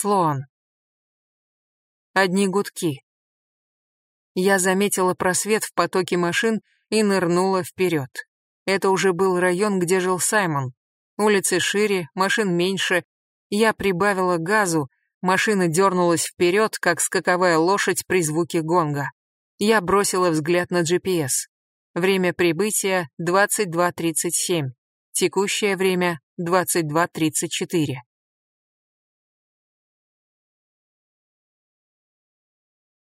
Слоан. Одни гудки. Я заметила просвет в потоке машин и нырнула вперед. Это уже был район, где жил Саймон. Улицы шире, машин меньше. Я прибавила газу, машина дернулась вперед, как скаковая лошадь при звуке гонга. Я бросила взгляд на GPS. Время прибытия 22.37. Текущее время 22.34.